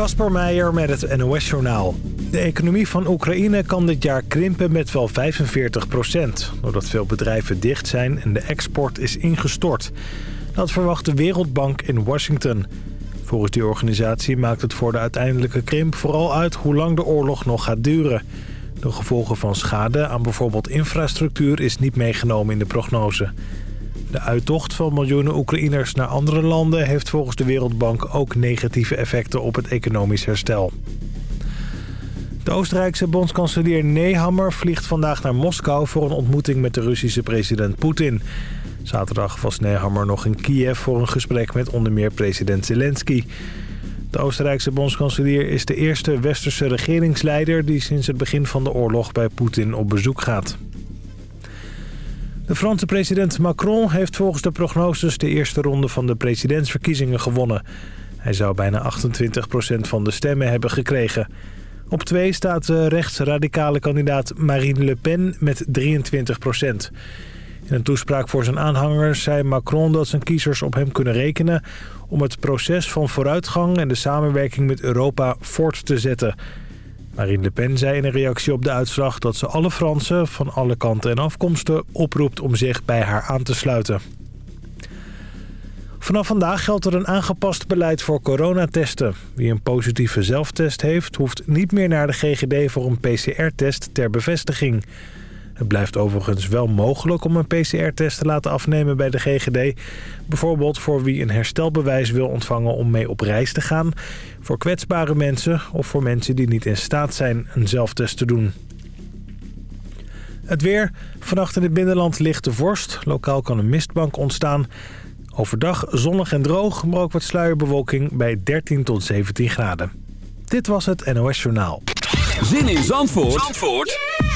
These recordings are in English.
Kasper Meijer met het NOS-journaal. De economie van Oekraïne kan dit jaar krimpen met wel 45 procent... doordat veel bedrijven dicht zijn en de export is ingestort. Dat verwacht de Wereldbank in Washington. Volgens die organisatie maakt het voor de uiteindelijke krimp vooral uit... hoe lang de oorlog nog gaat duren. De gevolgen van schade aan bijvoorbeeld infrastructuur is niet meegenomen in de prognose... De uittocht van miljoenen Oekraïners naar andere landen... heeft volgens de Wereldbank ook negatieve effecten op het economisch herstel. De Oostenrijkse bondskanselier Nehammer vliegt vandaag naar Moskou... voor een ontmoeting met de Russische president Poetin. Zaterdag was Nehammer nog in Kiev voor een gesprek met onder meer president Zelensky. De Oostenrijkse bondskanselier is de eerste westerse regeringsleider... die sinds het begin van de oorlog bij Poetin op bezoek gaat. De Franse president Macron heeft volgens de prognoses de eerste ronde van de presidentsverkiezingen gewonnen. Hij zou bijna 28% van de stemmen hebben gekregen. Op twee staat de rechtsradicale kandidaat Marine Le Pen met 23%. In een toespraak voor zijn aanhangers zei Macron dat zijn kiezers op hem kunnen rekenen... om het proces van vooruitgang en de samenwerking met Europa voort te zetten... Marine Le Pen zei in een reactie op de uitslag dat ze alle Fransen van alle kanten en afkomsten oproept om zich bij haar aan te sluiten. Vanaf vandaag geldt er een aangepast beleid voor coronatesten. Wie een positieve zelftest heeft, hoeft niet meer naar de GGD voor een PCR-test ter bevestiging. Het blijft overigens wel mogelijk om een PCR-test te laten afnemen bij de GGD. Bijvoorbeeld voor wie een herstelbewijs wil ontvangen om mee op reis te gaan. Voor kwetsbare mensen of voor mensen die niet in staat zijn een zelftest te doen. Het weer. Vannacht in het binnenland ligt de vorst. Lokaal kan een mistbank ontstaan. Overdag zonnig en droog, maar ook wat sluierbewolking bij 13 tot 17 graden. Dit was het NOS Journaal. Zin in Zandvoort, Zandvoort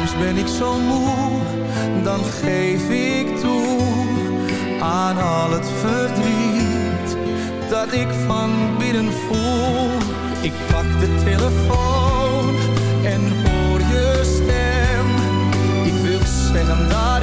Soms ben ik zo moe, dan geef ik toe aan al het verdriet dat ik van binnen voel. Ik pak de telefoon en hoor je stem. Ik wil zeggen dat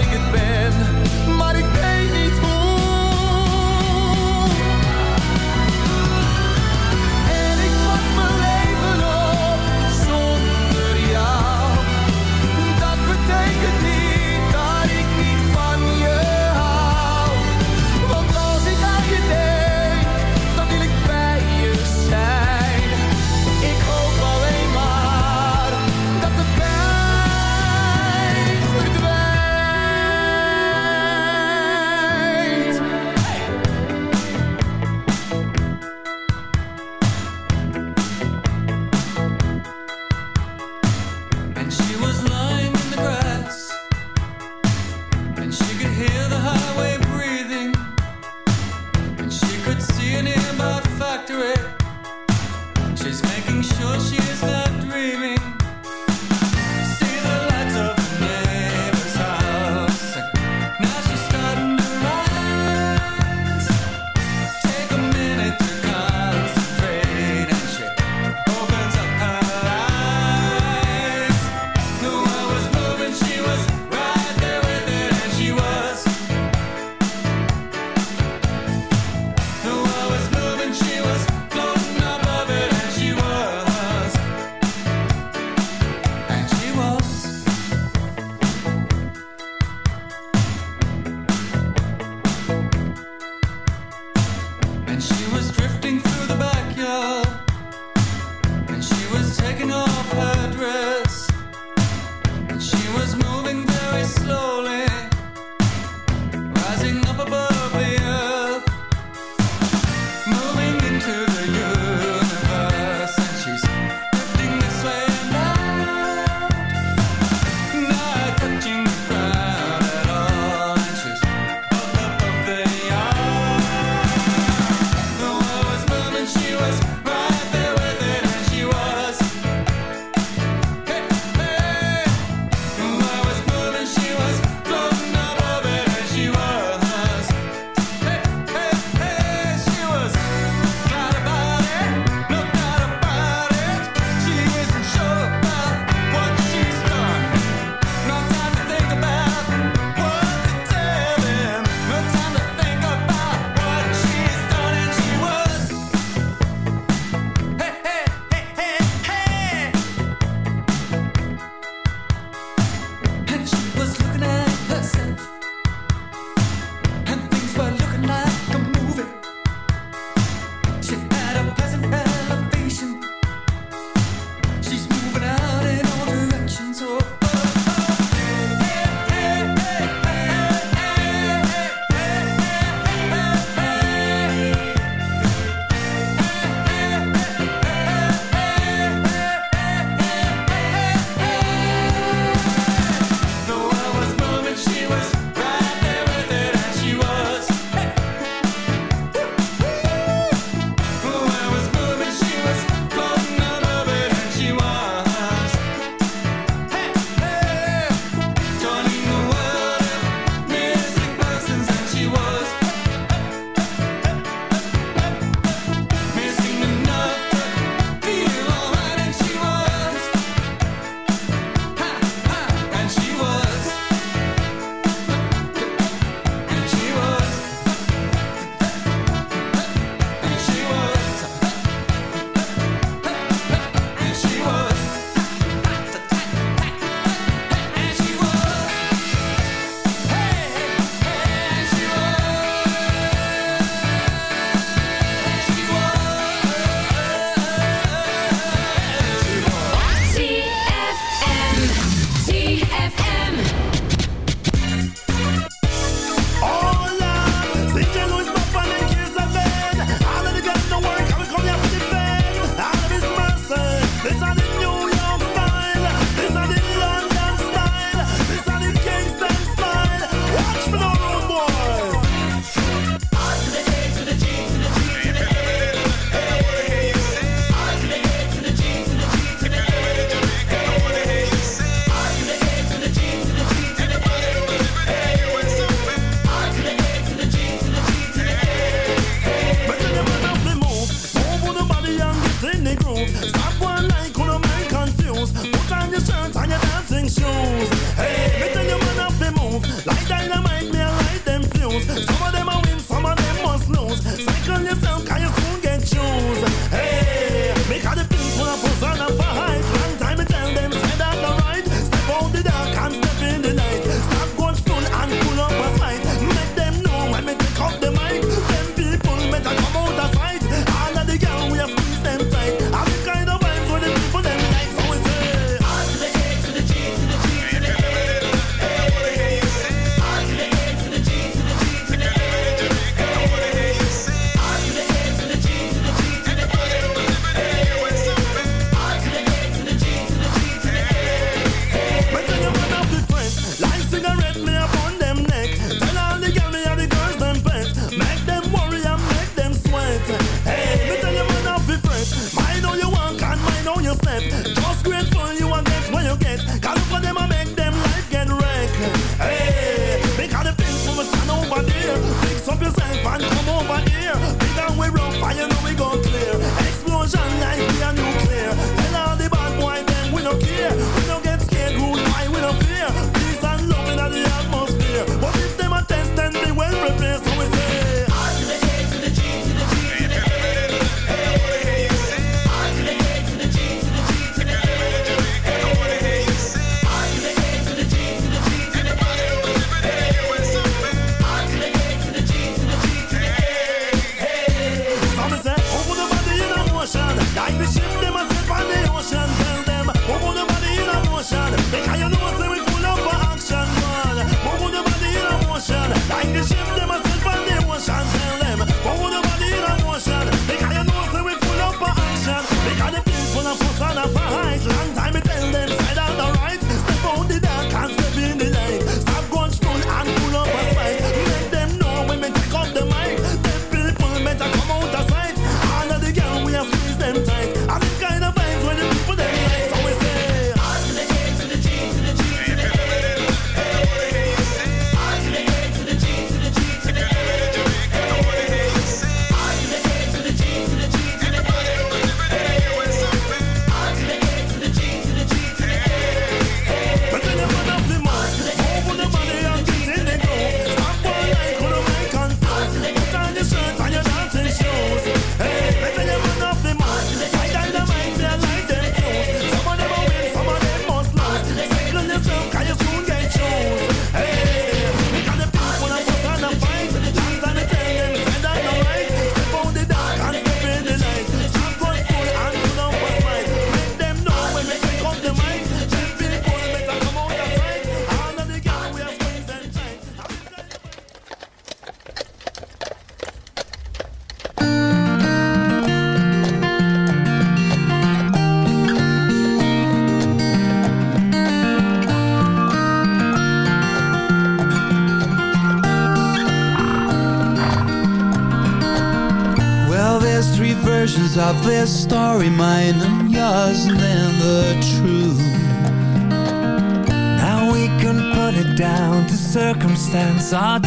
saat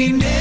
we never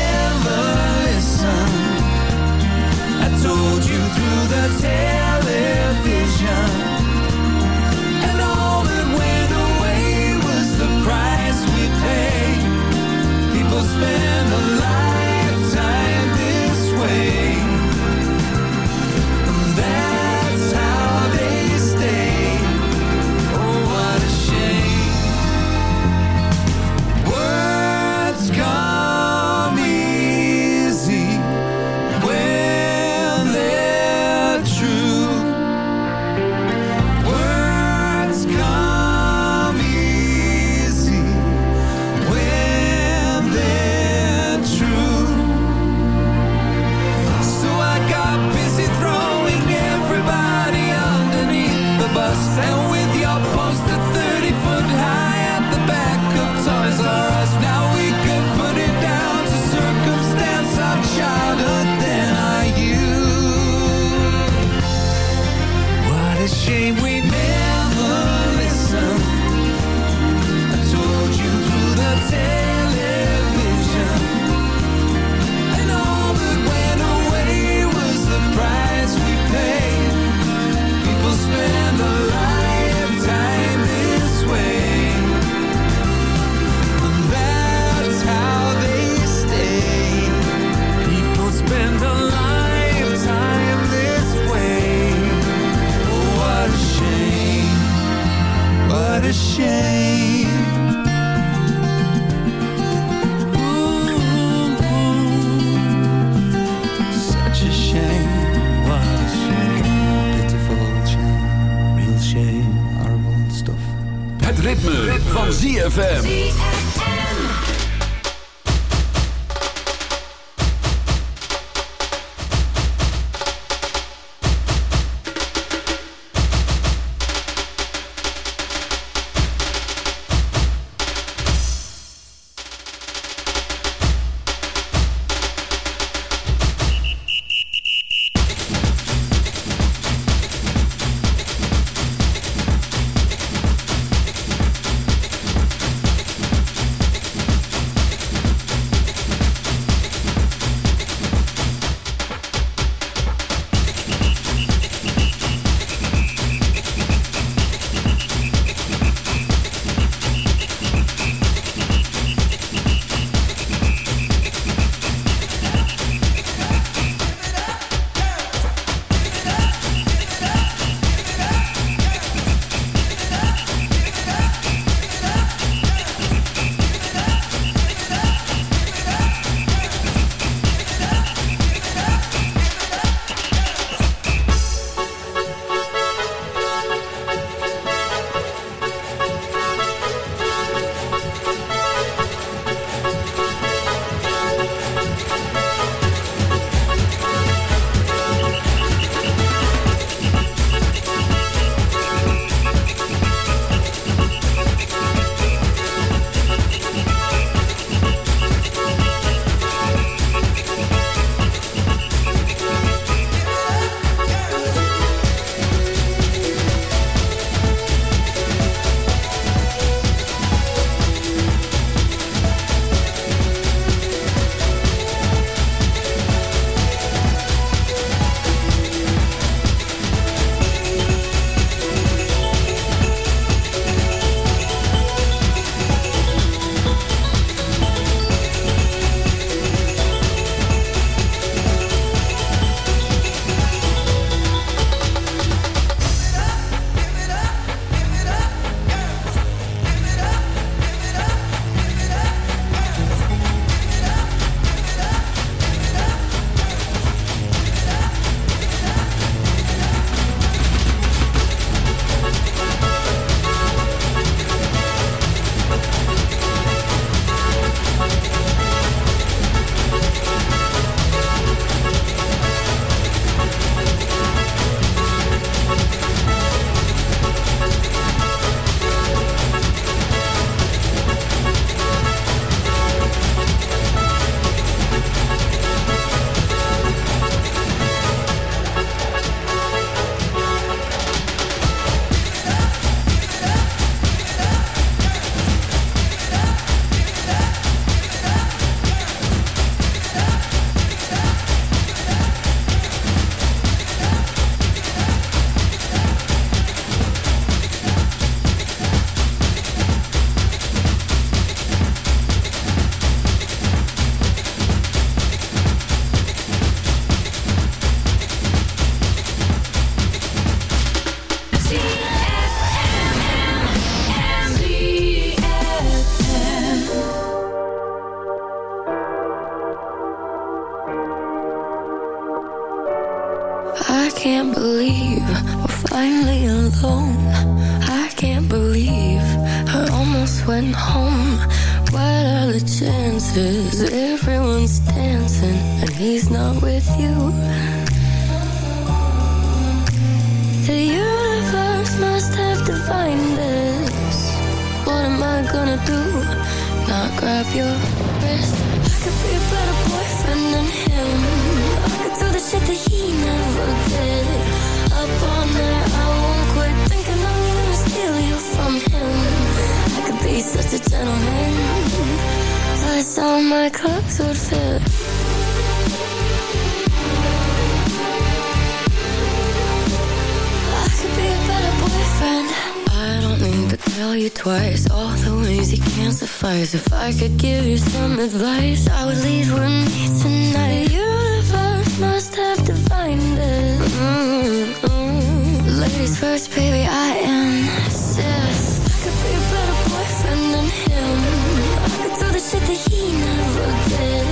shit that he never did.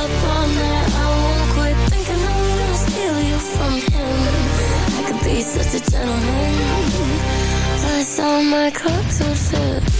Up all night, I won't quit thinking I'm gonna steal you from him. I could be such a gentleman. Plus all my clothes would fit.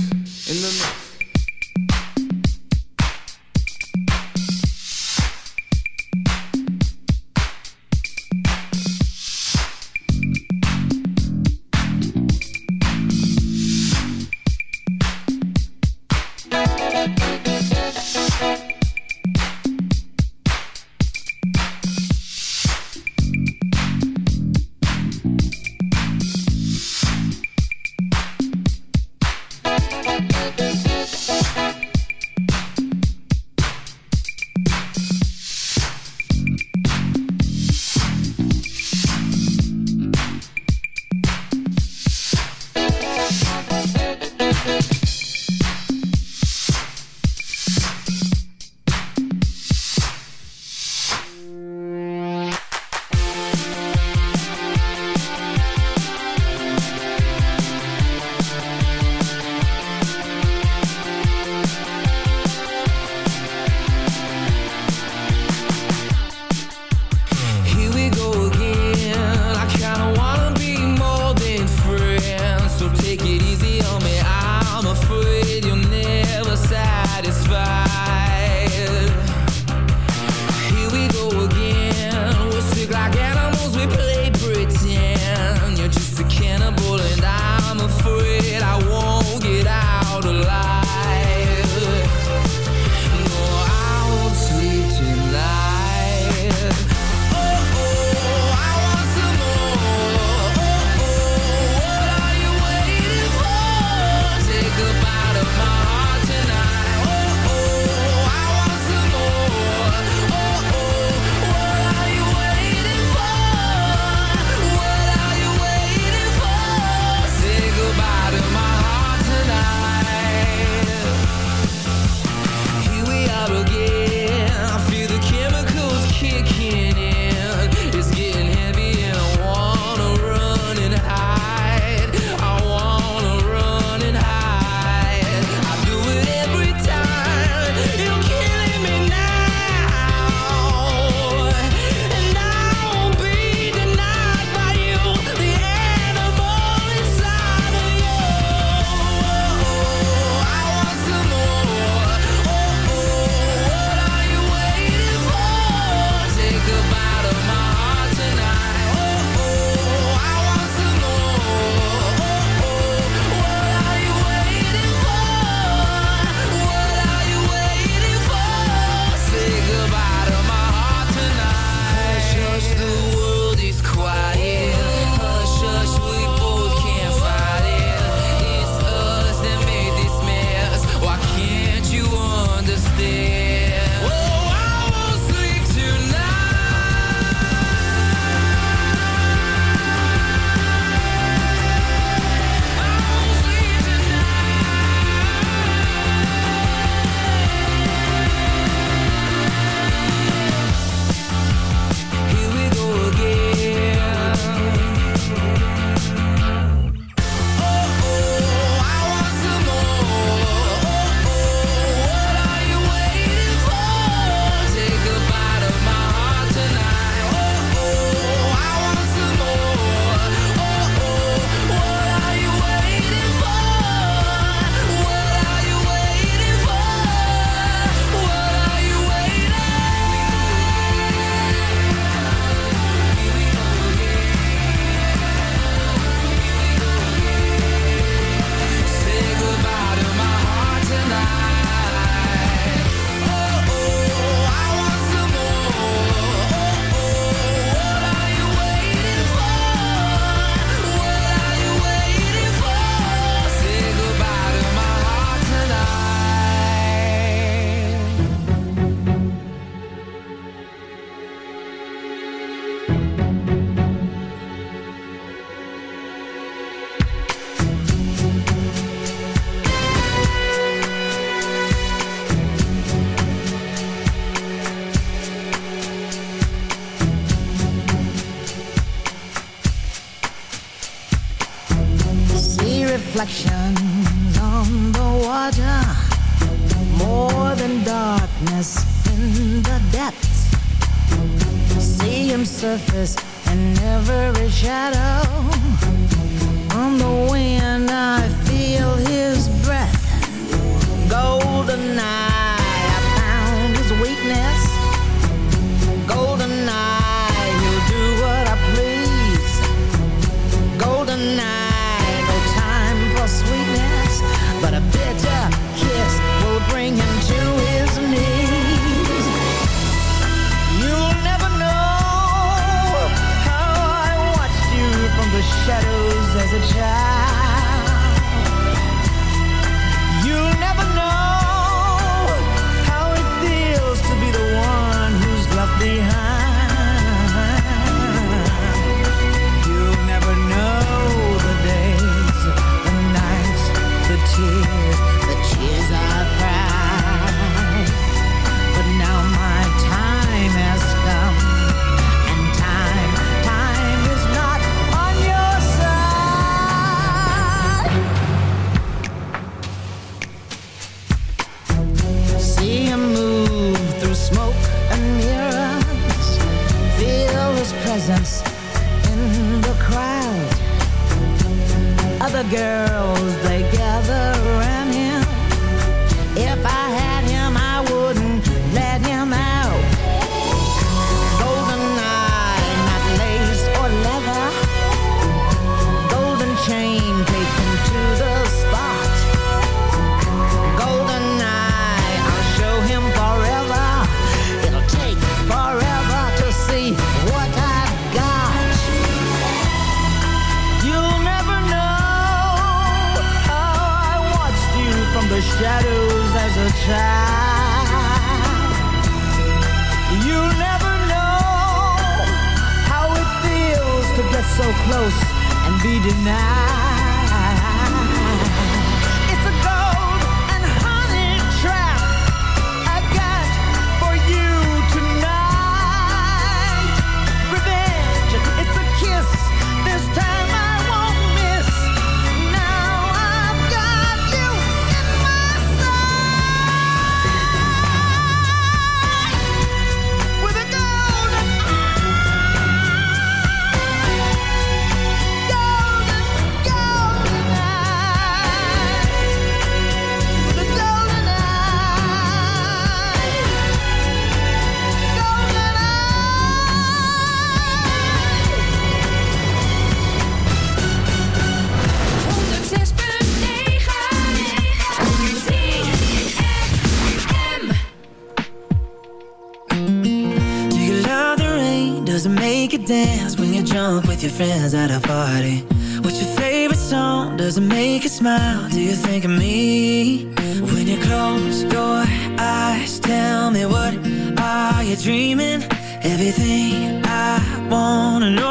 friends at a party What's your favorite song? Does it make you smile? Do you think of me? When you close your eyes Tell me what are you dreaming? Everything I wanna know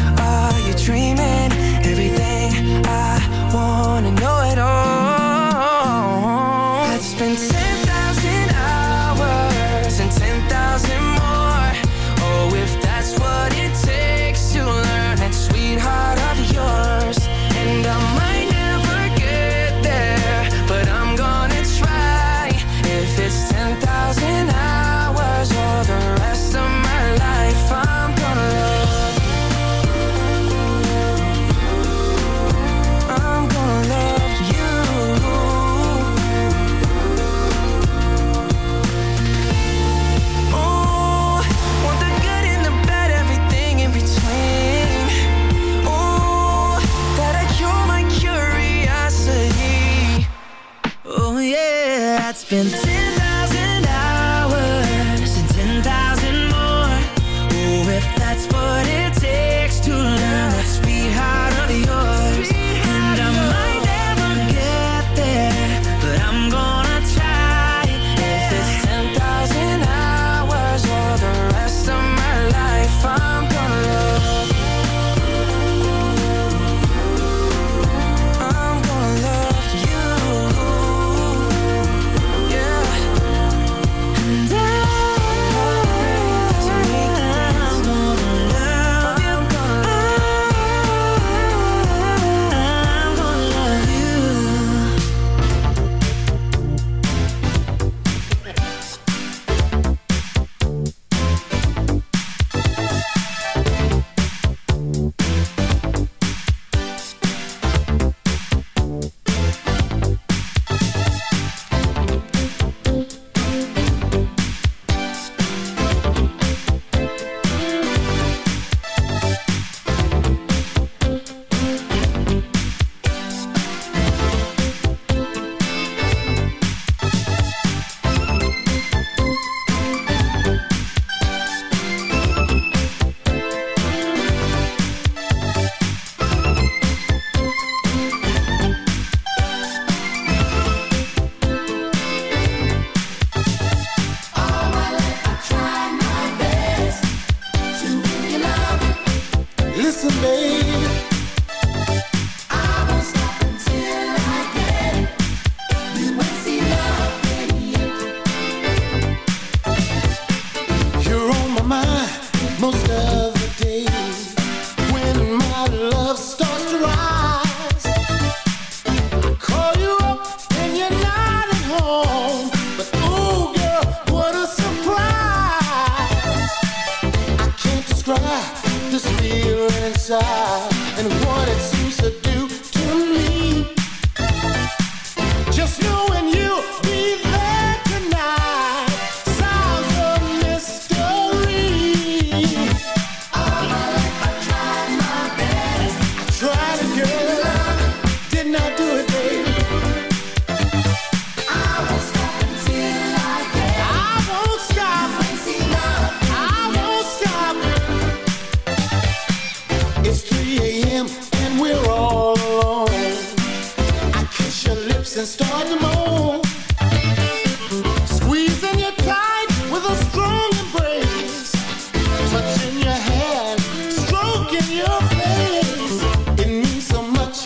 your face. It means so much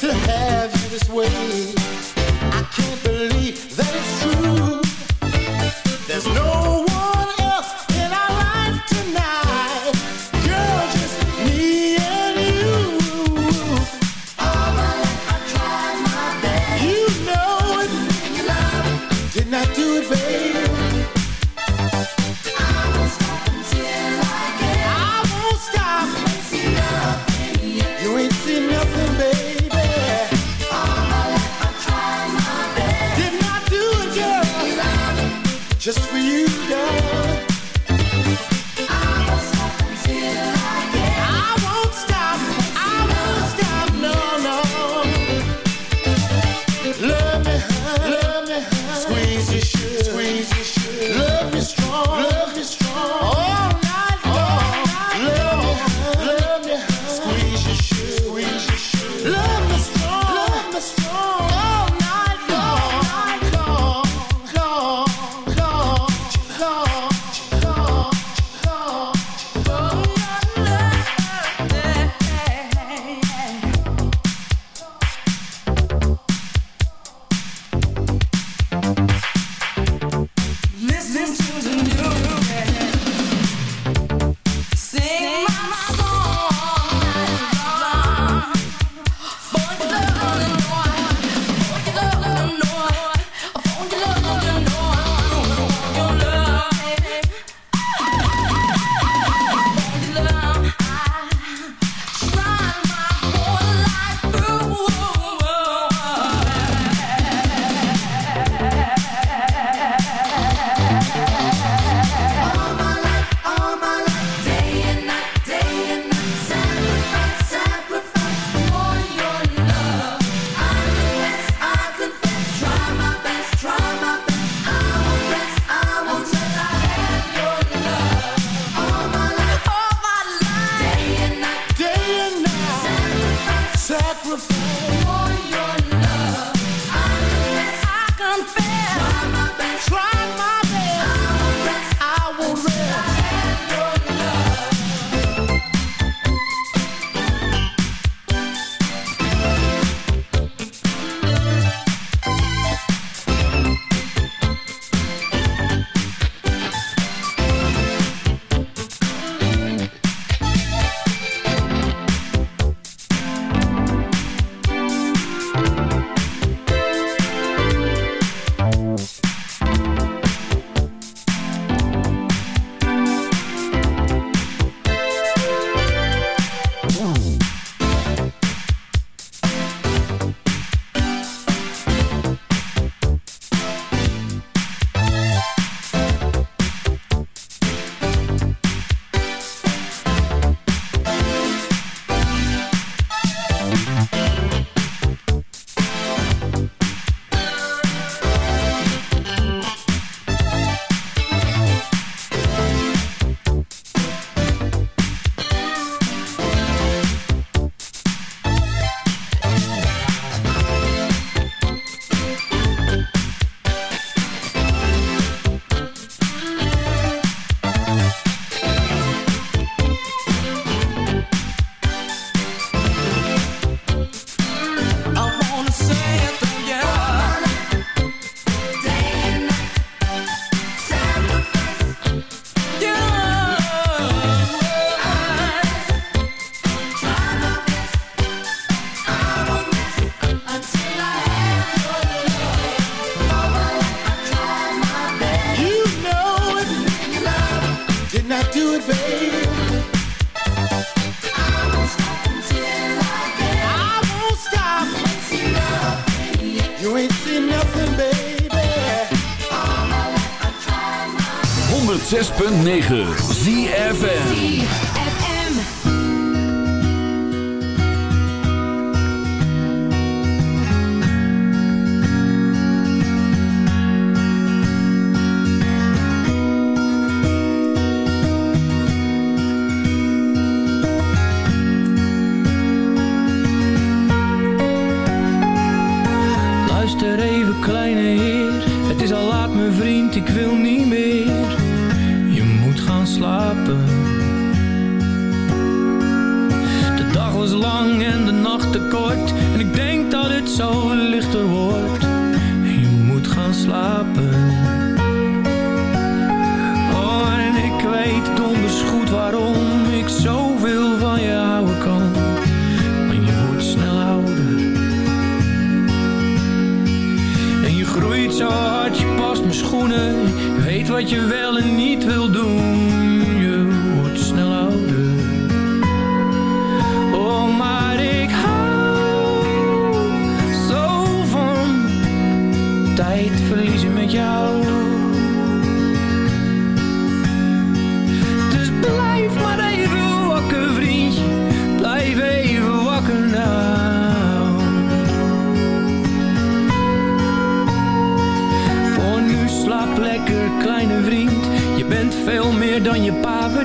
to have you this way.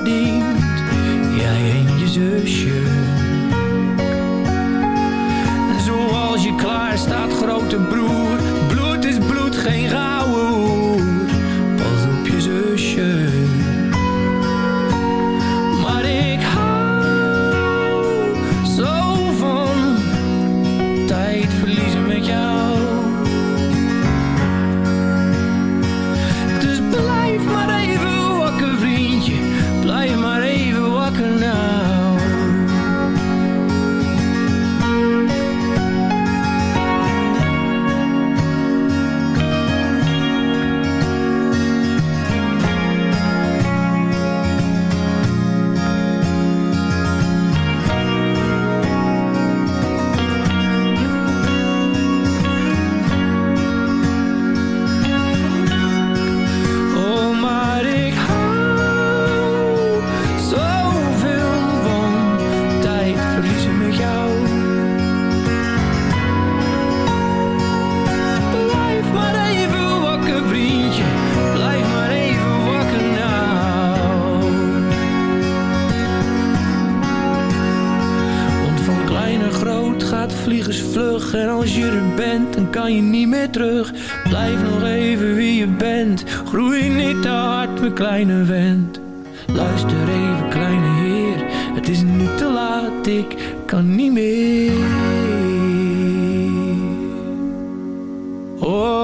Je ik kan niet meer. Oh,